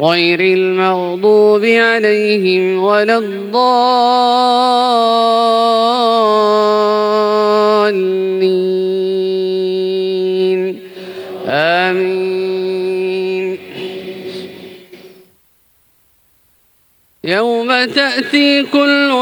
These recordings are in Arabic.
غير المغضوب عليهم ولا الضالين. آمين. يوم تأتي كل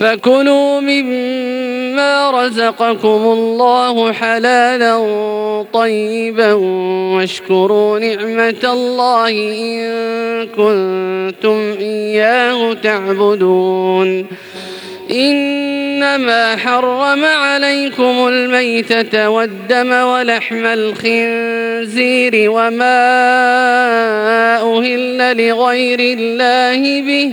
فكلوا مما رزقكم الله حلالا طيبا واشكروا نعمة الله إن كنتم إياه تعبدون. إنما حرم عليكم الميتة والدم ولحم الخنزير وما أهل لغير الله به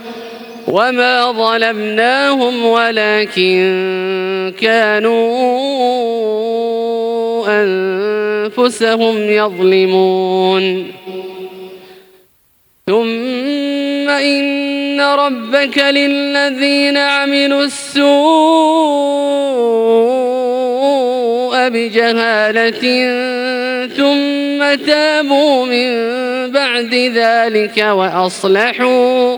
وما ظلمناهم ولكن كانوا أنفسهم يظلمون ثم إن ربك للذين عملوا السوء بجهالة ثم تابوا من بعد ذلك وأصلحوا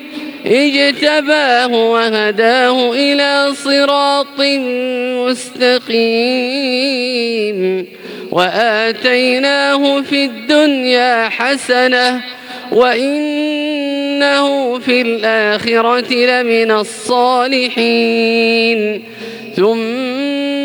اجتباه وهداه إلى صراط مستقيم وآتيناه في الدنيا حسنة وإنه في الآخرة لمن الصالحين. ثم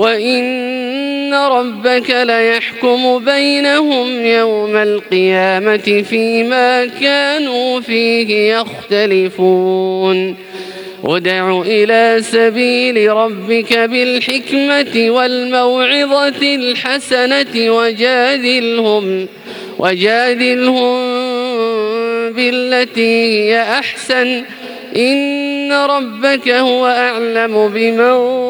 وإن ربك ليحكم بينهم يوم القيامة فيما كانوا فيه يختلفون ادع إلى سبيل ربك بالحكمة والموعظة الحسنة وجادلهم وجادلهم بالتي هي أحسن إن ربك هو أعلم بمن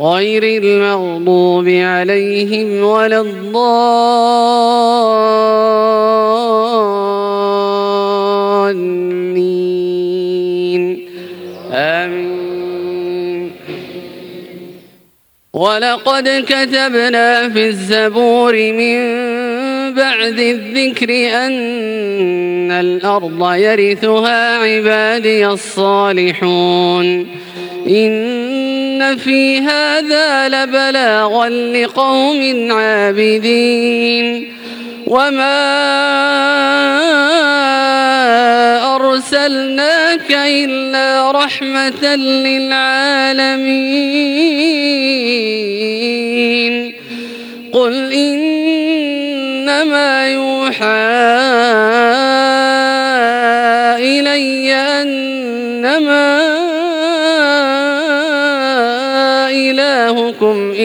غير المغضوب عليهم ولا الضالين. آمين. ولقد كتبنا في الزبور من بعد الذكر أن الأرض يرثها عبادي الصالحون. إن في هذا لبلاغا لقوم عابدين وما أرسلناك إلا رحمة للعالمين قل إنما يوحى إلي أنما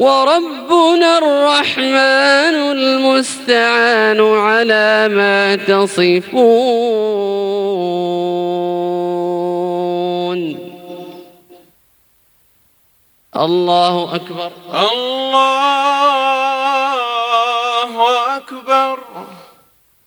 وربنا الرحمن المستعان على ما تصفون. الله أكبر. الله